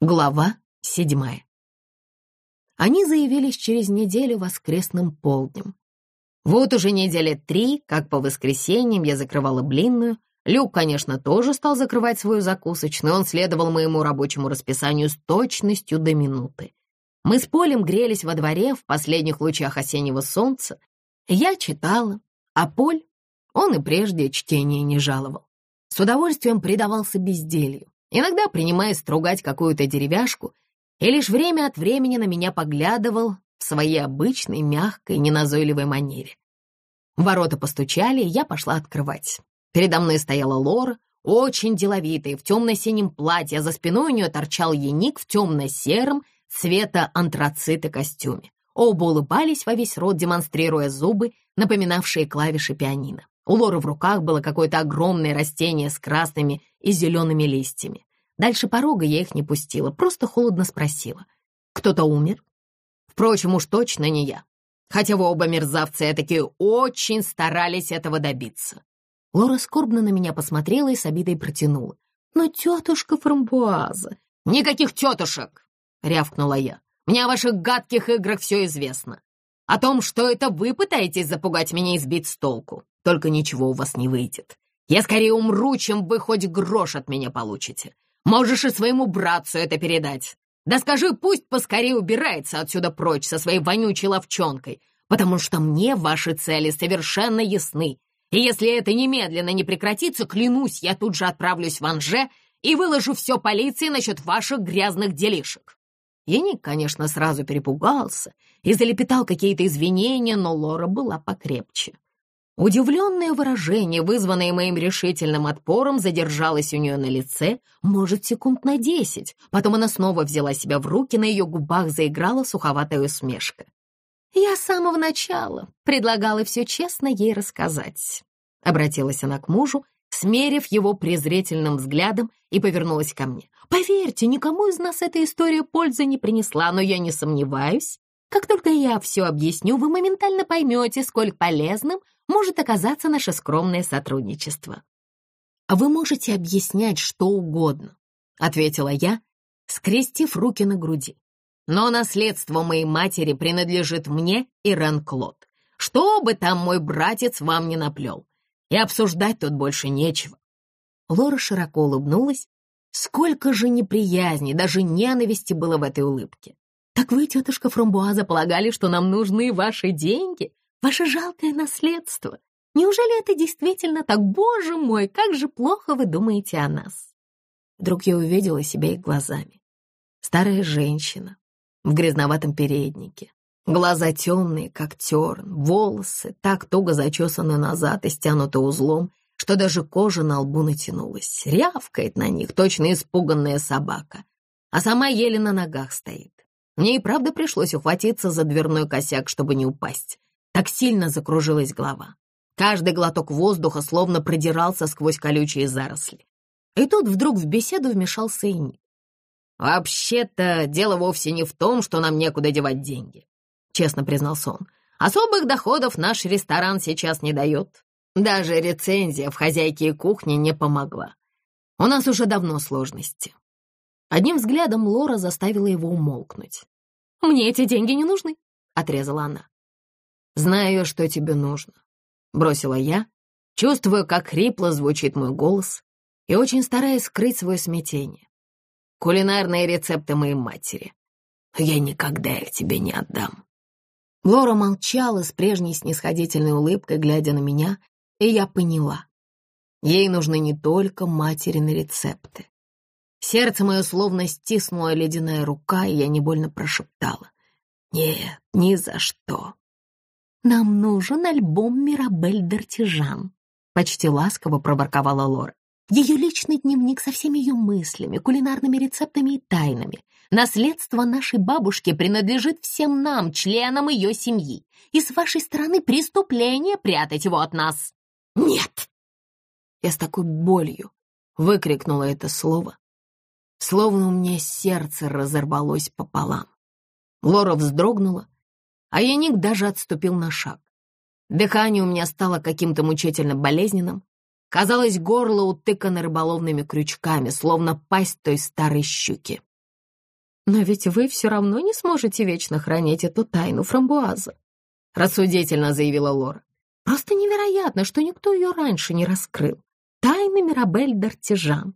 Глава седьмая. Они заявились через неделю воскресным полднем. Вот уже недели три, как по воскресеньям я закрывала блинную. Люк, конечно, тоже стал закрывать свою закусочную, он следовал моему рабочему расписанию с точностью до минуты. Мы с Полем грелись во дворе в последних лучах осеннего солнца. Я читала, а Поль, он и прежде чтение не жаловал. С удовольствием предавался безделью иногда принимаясь стругать какую-то деревяшку, и лишь время от времени на меня поглядывал в своей обычной, мягкой, неназойливой манере. ворота постучали, и я пошла открывать. Передо мной стояла Лора, очень деловитая, в темно-синем платье, а за спиной у нее торчал яник в темно-сером цвета антрацита костюме. Оба улыбались во весь рот, демонстрируя зубы, напоминавшие клавиши пианино. У Лоры в руках было какое-то огромное растение с красными и зелеными листьями. Дальше порога я их не пустила, просто холодно спросила. «Кто-то умер?» Впрочем, уж точно не я. Хотя вы оба мерзавцы такие очень старались этого добиться. Лора скорбно на меня посмотрела и с обидой протянула. «Но тетушка Фрамбуаза...» «Никаких тетушек!» — рявкнула я. «Мне о ваших гадких играх все известно. О том, что это вы пытаетесь запугать меня и сбить с толку. Только ничего у вас не выйдет. Я скорее умру, чем вы хоть грош от меня получите. Можешь и своему братцу это передать. Да скажи, пусть поскорее убирается отсюда прочь со своей вонючей ловчонкой, потому что мне ваши цели совершенно ясны. И если это немедленно не прекратится, клянусь, я тут же отправлюсь в Анже и выложу все полиции насчет ваших грязных делишек. Яник, конечно, сразу перепугался и залепетал какие-то извинения, но Лора была покрепче. Удивленное выражение, вызванное моим решительным отпором, задержалось у нее на лице, может, секунд на десять. Потом она снова взяла себя в руки, на ее губах заиграла суховатая усмешка. «Я с самого начала предлагала все честно ей рассказать», — обратилась она к мужу, смерив его презрительным взглядом и повернулась ко мне. «Поверьте, никому из нас эта история пользы не принесла, но я не сомневаюсь, как только я все объясню, вы моментально поймете, сколь полезным может оказаться наше скромное сотрудничество. А «Вы можете объяснять что угодно», — ответила я, скрестив руки на груди. «Но наследство моей матери принадлежит мне и Рен-Клод. Что бы там мой братец вам не наплел. И обсуждать тут больше нечего». Лора широко улыбнулась. Сколько же неприязни, даже ненависти было в этой улыбке. «Так вы, тетушка Фрамбуаза, полагали, что нам нужны ваши деньги? Ваше жалкое наследство? Неужели это действительно так? Боже мой, как же плохо вы думаете о нас!» Вдруг я увидела себя их глазами. Старая женщина в грязноватом переднике, глаза темные, как терн, волосы так туго зачесаны назад и стянуты узлом, что даже кожа на лбу натянулась, рявкает на них, точно испуганная собака, а сама еле на ногах стоит. Мне и правда пришлось ухватиться за дверной косяк, чтобы не упасть. Так сильно закружилась голова. Каждый глоток воздуха словно продирался сквозь колючие заросли. И тут вдруг в беседу вмешался и «Вообще-то дело вовсе не в том, что нам некуда девать деньги», — честно признался он. «Особых доходов наш ресторан сейчас не дает. Даже рецензия в хозяйке кухни не помогла. У нас уже давно сложности. Одним взглядом Лора заставила его умолкнуть. «Мне эти деньги не нужны», — отрезала она. «Знаю, что тебе нужно», — бросила я, чувствуя, как хрипло звучит мой голос и очень стараясь скрыть свое смятение. «Кулинарные рецепты моей матери. Я никогда их тебе не отдам». Лора молчала с прежней снисходительной улыбкой, глядя на меня, и я поняла. Ей нужны не только материны рецепты. Сердце мое словно стиснула ледяная рука, и я невольно прошептала. «Нет, ни за что». «Нам нужен альбом Мирабель Дартижан», — почти ласково проворковала Лора. «Ее личный дневник со всеми ее мыслями, кулинарными рецептами и тайнами. Наследство нашей бабушки принадлежит всем нам, членам ее семьи, и с вашей стороны преступление прятать его от нас». «Нет!» Я с такой болью выкрикнула это слово, словно у меня сердце разорвалось пополам. Лора вздрогнула, а Яник даже отступил на шаг. Дыхание у меня стало каким-то мучительно болезненным. Казалось, горло утыкано рыболовными крючками, словно пасть той старой щуки. Но ведь вы все равно не сможете вечно хранить эту тайну фрамбуаза, рассудительно заявила Лора. Просто невероятно, что никто ее раньше не раскрыл. Тайна Мирабель Д'Артижан.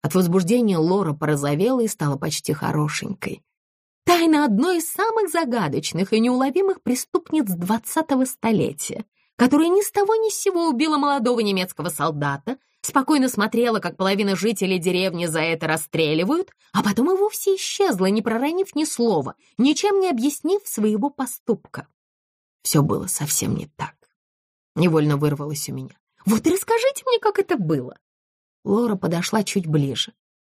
От возбуждения Лора порозовела и стала почти хорошенькой. Тайна одной из самых загадочных и неуловимых преступниц двадцатого столетия, которая ни с того ни с сего убила молодого немецкого солдата, спокойно смотрела, как половина жителей деревни за это расстреливают, а потом и вовсе исчезла, не проронив ни слова, ничем не объяснив своего поступка. Все было совсем не так. Невольно вырвалось у меня. «Вот и расскажите мне, как это было!» Лора подошла чуть ближе.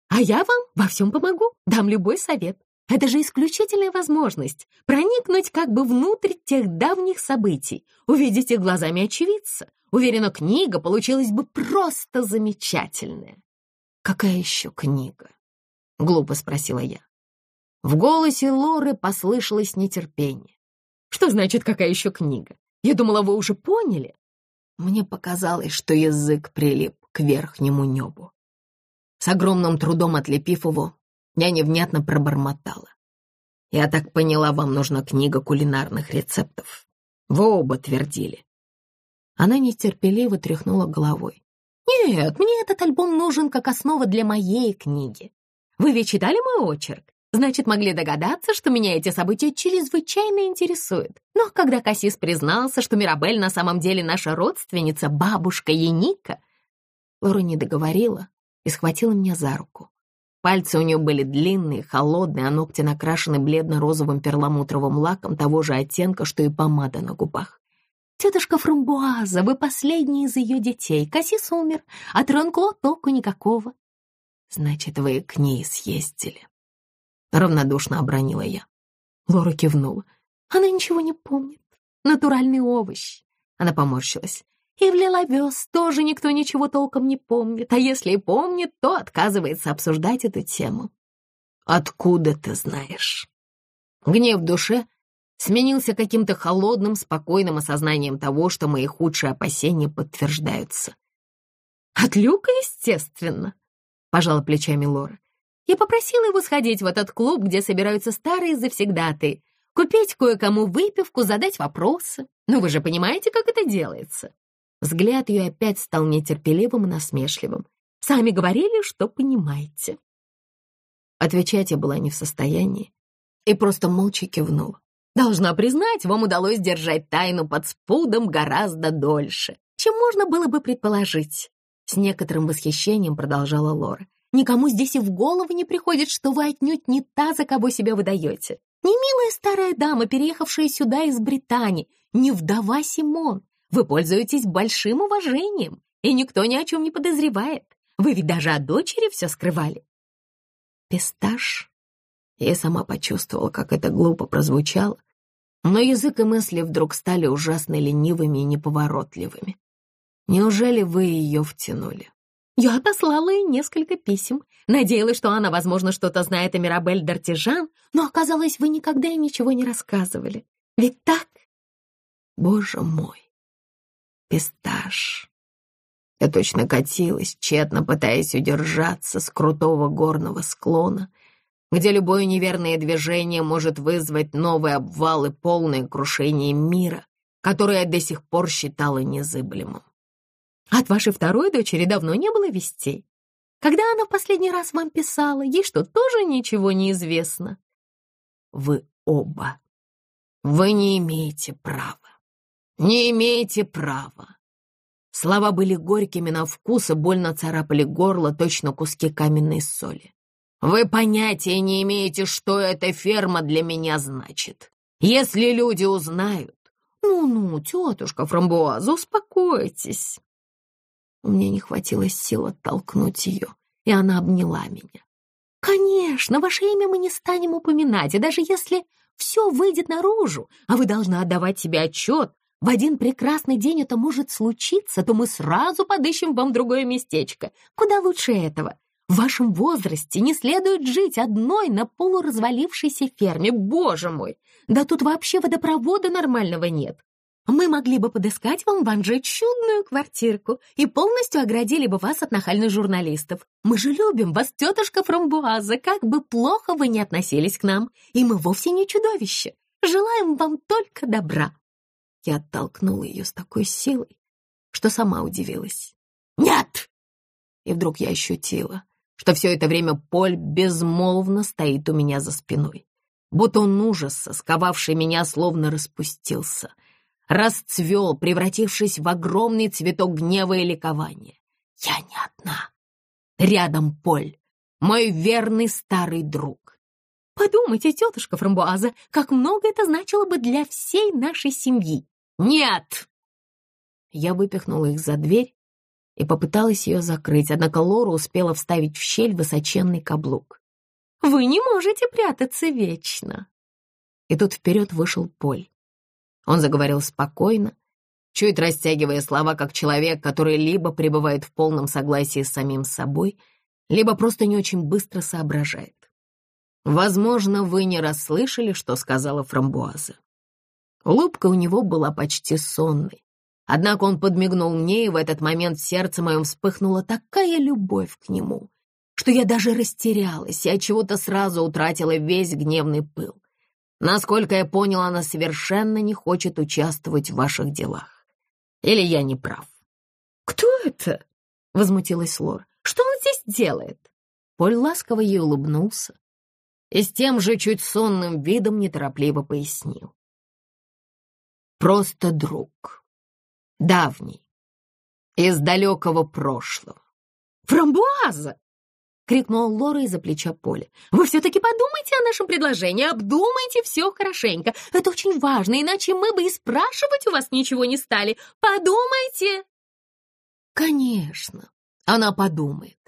«А я вам во всем помогу, дам любой совет. Это же исключительная возможность проникнуть как бы внутрь тех давних событий, увидеть их глазами очевидца, Уверена, книга получилась бы просто замечательная. «Какая еще книга?» — глупо спросила я. В голосе Лоры послышалось нетерпение. «Что значит, какая еще книга? Я думала, вы уже поняли». Мне показалось, что язык прилип к верхнему небу. С огромным трудом отлепив его, я невнятно пробормотала. «Я так поняла, вам нужна книга кулинарных рецептов. Вы оба твердили. Она нетерпеливо тряхнула головой. «Нет, мне этот альбом нужен как основа для моей книги. Вы ведь читали мой очерк? Значит, могли догадаться, что меня эти события чрезвычайно интересуют. Но когда Кассис признался, что Мирабель на самом деле наша родственница, бабушка Яника, Лора не договорила и схватила меня за руку. Пальцы у нее были длинные, холодные, а ногти накрашены бледно-розовым перламутровым лаком того же оттенка, что и помада на губах. Тетушка Фрамбуаза, вы последний из ее детей. Кассис умер, а Тронкло толку никакого. Значит, вы к ней съездили. Равнодушно обронила я. Лора кивнула. Она ничего не помнит. Натуральный овощ. Она поморщилась. И в Лиловес тоже никто ничего толком не помнит, а если и помнит, то отказывается обсуждать эту тему. Откуда ты знаешь? Гнев в душе сменился каким-то холодным, спокойным осознанием того, что мои худшие опасения подтверждаются. «От Люка, естественно», — пожала плечами Лора. «Я попросила его сходить в этот клуб, где собираются старые завсегдаты, купить кое-кому выпивку, задать вопросы. Но вы же понимаете, как это делается?» Взгляд ее опять стал нетерпеливым и насмешливым. «Сами говорили, что понимаете». Отвечать я была не в состоянии и просто молча кивнула. Должна признать, вам удалось держать тайну под спудом гораздо дольше, чем можно было бы предположить. С некоторым восхищением продолжала Лора. Никому здесь и в голову не приходит, что вы отнюдь не та, за кого себя выдаете. Не милая старая дама, переехавшая сюда из Британии, не вдова Симон. Вы пользуетесь большим уважением, и никто ни о чем не подозревает. Вы ведь даже о дочери все скрывали. Писташ. Я сама почувствовала, как это глупо прозвучало, но язык и мысли вдруг стали ужасно ленивыми и неповоротливыми. Неужели вы ее втянули? Я отослала ей несколько писем. Надеялась, что она, возможно, что-то знает о Мирабель Д'Артижан, но оказалось, вы никогда ей ничего не рассказывали. Ведь так? Боже мой! Пистаж! Я точно катилась, тщетно пытаясь удержаться с крутого горного склона — где любое неверное движение может вызвать новый обвал и полное крушение мира, которое я до сих пор считала незыблемым. От вашей второй дочери давно не было вестей. Когда она в последний раз вам писала, ей что, тоже ничего не известно? Вы оба. Вы не имеете права. Не имеете права. Слова были горькими на вкус и больно царапали горло, точно куски каменной соли. Вы понятия не имеете, что эта ферма для меня значит. Если люди узнают... Ну-ну, тетушка Фрамбуаза, успокойтесь. У меня не хватило сил оттолкнуть ее, и она обняла меня. Конечно, ваше имя мы не станем упоминать, и даже если все выйдет наружу, а вы должны отдавать себе отчет, в один прекрасный день это может случиться, то мы сразу подыщем вам другое местечко. Куда лучше этого? В вашем возрасте не следует жить одной на полуразвалившейся ферме, боже мой! Да тут вообще водопровода нормального нет. Мы могли бы подыскать вам в Анже чудную квартирку и полностью оградили бы вас от нахальных журналистов. Мы же любим вас, тетушка Фрамбуаза, как бы плохо вы ни относились к нам, и мы вовсе не чудовище. Желаем вам только добра». Я оттолкнула ее с такой силой, что сама удивилась. «Нет!» И вдруг я ощутила, что все это время Поль безмолвно стоит у меня за спиной. Будто он ужаса, сковавший меня, словно распустился — расцвел, превратившись в огромный цветок гнева и ликования. Я не одна. Рядом Поль, мой верный старый друг. Подумайте, тетушка Фрамбуаза, как много это значило бы для всей нашей семьи. Нет! Я выпихнула их за дверь и попыталась ее закрыть, однако Лора успела вставить в щель высоченный каблук. «Вы не можете прятаться вечно!» И тут вперед вышел Поль. Он заговорил спокойно, чуть растягивая слова, как человек, который либо пребывает в полном согласии с самим собой, либо просто не очень быстро соображает. Возможно, вы не расслышали, что сказала Фрамбуаза. Улыбка у него была почти сонной. Однако он подмигнул мне, и в этот момент в сердце моем вспыхнула такая любовь к нему, что я даже растерялась и от чего-то сразу утратила весь гневный пыл. Насколько я понял, она совершенно не хочет участвовать в ваших делах. Или я не прав?» «Кто это?» — возмутилась Лор. «Что он здесь делает?» Поль ласково ей улыбнулся и с тем же чуть сонным видом неторопливо пояснил. «Просто друг. Давний. Из далекого прошлого. Фрамбуаза!» — крикнула Лора из-за плеча Поля. «Вы все-таки подумайте о нашем предложении, обдумайте все хорошенько. Это очень важно, иначе мы бы и спрашивать у вас ничего не стали. Подумайте!» «Конечно, она подумает».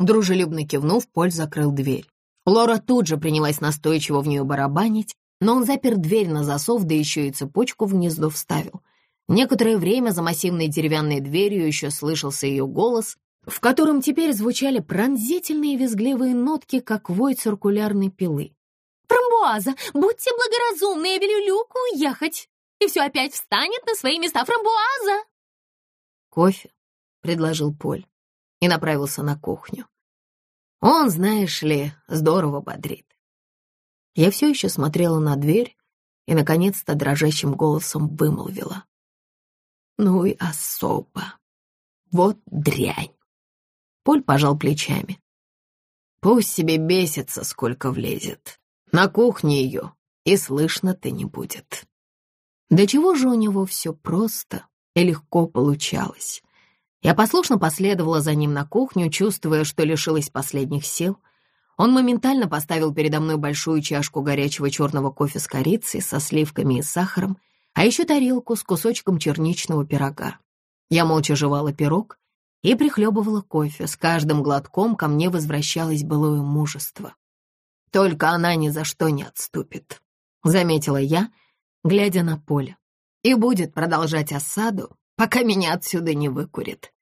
Дружелюбно кивнув, Поль закрыл дверь. Лора тут же принялась настойчиво в нее барабанить, но он запер дверь на засов, да еще и цепочку в гнездо вставил. Некоторое время за массивной деревянной дверью еще слышался ее голос, в котором теперь звучали пронзительные визгливые нотки, как вой циркулярной пилы. «Фрамбуаза, будьте благоразумны, я велю Люку уехать, и все опять встанет на свои места, Фрамбуаза!» «Кофе», — предложил Поль и направился на кухню. Он, знаешь ли, здорово бодрит. Я все еще смотрела на дверь и, наконец-то, дрожащим голосом вымолвила. «Ну и особо. Вот дрянь!» Поль пожал плечами. Пусть себе бесится, сколько влезет. На кухне ее и слышно-то не будет. До чего же у него все просто и легко получалось. Я послушно последовала за ним на кухню, чувствуя, что лишилась последних сил. Он моментально поставил передо мной большую чашку горячего черного кофе с корицей, со сливками и сахаром, а еще тарелку с кусочком черничного пирога. Я молча жевала пирог, и прихлебывала кофе. С каждым глотком ко мне возвращалось былое мужество. «Только она ни за что не отступит», — заметила я, глядя на поле. «И будет продолжать осаду, пока меня отсюда не выкурит.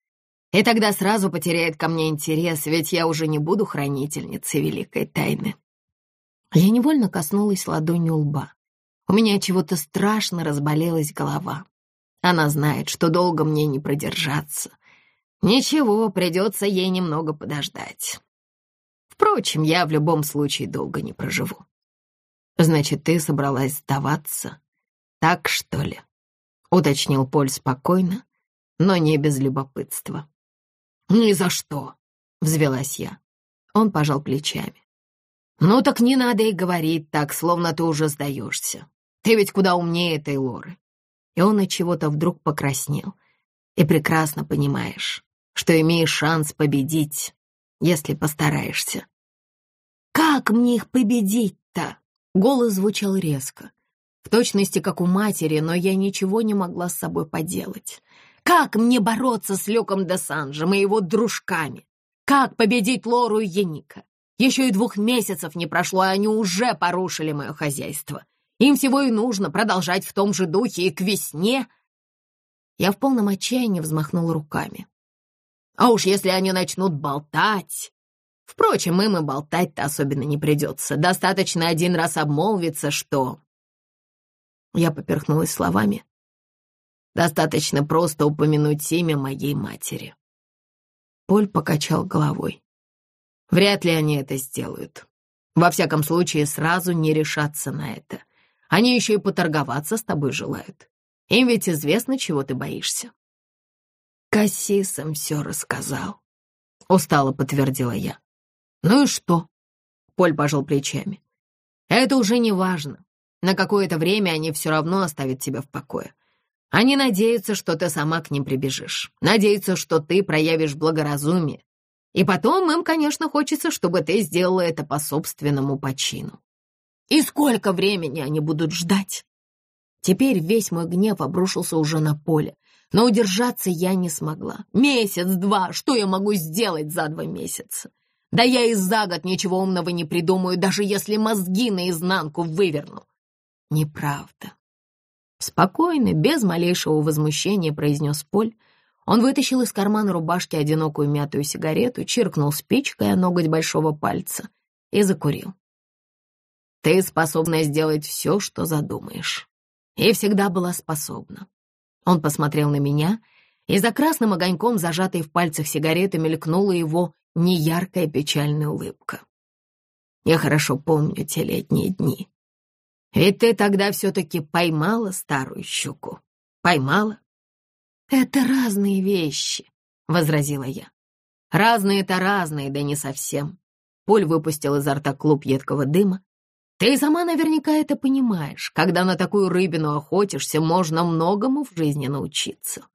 И тогда сразу потеряет ко мне интерес, ведь я уже не буду хранительницей великой тайны». Я невольно коснулась ладонью лба. У меня чего-то страшно разболелась голова. Она знает, что долго мне не продержаться — Ничего, придется ей немного подождать. Впрочем, я в любом случае долго не проживу. Значит, ты собралась сдаваться? Так, что ли? Уточнил Поль спокойно, но не без любопытства. «Ни за что!» — взвелась я. Он пожал плечами. «Ну так не надо и говорить так, словно ты уже сдаешься. Ты ведь куда умнее этой Лоры». И он от чего-то вдруг покраснел. И прекрасно понимаешь, что имеешь шанс победить, если постараешься. «Как мне их победить-то?» Голос звучал резко, в точности как у матери, но я ничего не могла с собой поделать. «Как мне бороться с Люком де Санжем и его дружками? Как победить Лору и Яника? Еще и двух месяцев не прошло, а они уже порушили мое хозяйство. Им всего и нужно продолжать в том же духе и к весне». Я в полном отчаянии взмахнула руками. А уж если они начнут болтать... Впрочем, им и болтать-то особенно не придется. Достаточно один раз обмолвиться, что... Я поперхнулась словами Достаточно просто упомянуть имя моей матери». Поль покачал головой. «Вряд ли они это сделают. Во всяком случае, сразу не решаться на это. Они еще и поторговаться с тобой желают. Им ведь известно, чего ты боишься». «Кассисам все рассказал», — устало подтвердила я. «Ну и что?» — Поль пожал плечами. «Это уже не важно. На какое-то время они все равно оставят тебя в покое. Они надеются, что ты сама к ним прибежишь. Надеются, что ты проявишь благоразумие. И потом им, конечно, хочется, чтобы ты сделала это по собственному почину. И сколько времени они будут ждать? Теперь весь мой гнев обрушился уже на поле, но удержаться я не смогла. Месяц-два, что я могу сделать за два месяца? Да я и за год ничего умного не придумаю, даже если мозги наизнанку выверну. Неправда. Спокойно, без малейшего возмущения произнес Поль. Он вытащил из кармана рубашки одинокую мятую сигарету, чиркнул спичкой о ноготь большого пальца и закурил. «Ты способна сделать все, что задумаешь. И всегда была способна». Он посмотрел на меня, и за красным огоньком, зажатой в пальцах сигареты, мелькнула его неяркая печальная улыбка. «Я хорошо помню те летние дни», ведь ты тогда все-таки поймала старую щуку. Поймала? Это разные вещи, — возразила я. Разные-то разные, да не совсем. Поль выпустил изо рта клуб едкого дыма. Ты сама наверняка это понимаешь. Когда на такую рыбину охотишься, можно многому в жизни научиться.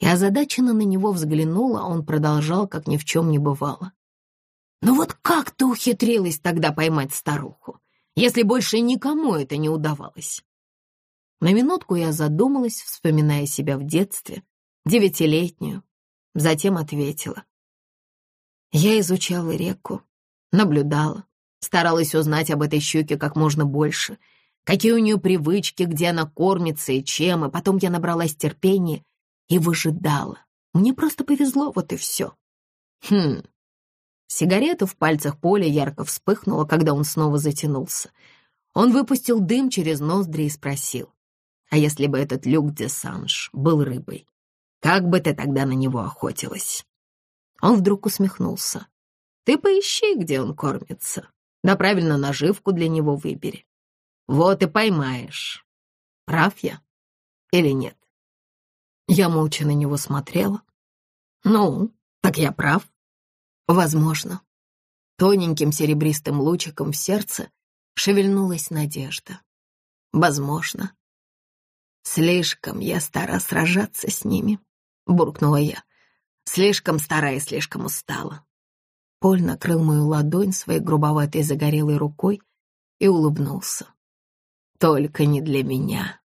Я озадаченно на него взглянула, а он продолжал, как ни в чем не бывало. «Ну вот как ты ухитрилась тогда поймать старуху? Если больше никому это не удавалось. На минутку я задумалась, вспоминая себя в детстве, девятилетнюю, затем ответила. Я изучала реку, наблюдала, старалась узнать об этой щуке как можно больше, какие у нее привычки, где она кормится и чем, и потом я набралась терпения и выжидала. Мне просто повезло, вот и все. Хм, Сигарета в пальцах Поля ярко вспыхнула, когда он снова затянулся. Он выпустил дым через ноздри и спросил, «А если бы этот Люк де был рыбой, как бы ты тогда на него охотилась?» Он вдруг усмехнулся. «Ты поищи, где он кормится, да правильно наживку для него выбери. Вот и поймаешь, прав я или нет?» Я молча на него смотрела. «Ну, так я прав». Возможно. Тоненьким серебристым лучиком в сердце шевельнулась надежда. Возможно. Слишком я стара сражаться с ними, буркнула я. Слишком старая и слишком устала. Поль накрыл мою ладонь своей грубоватой загорелой рукой и улыбнулся. Только не для меня.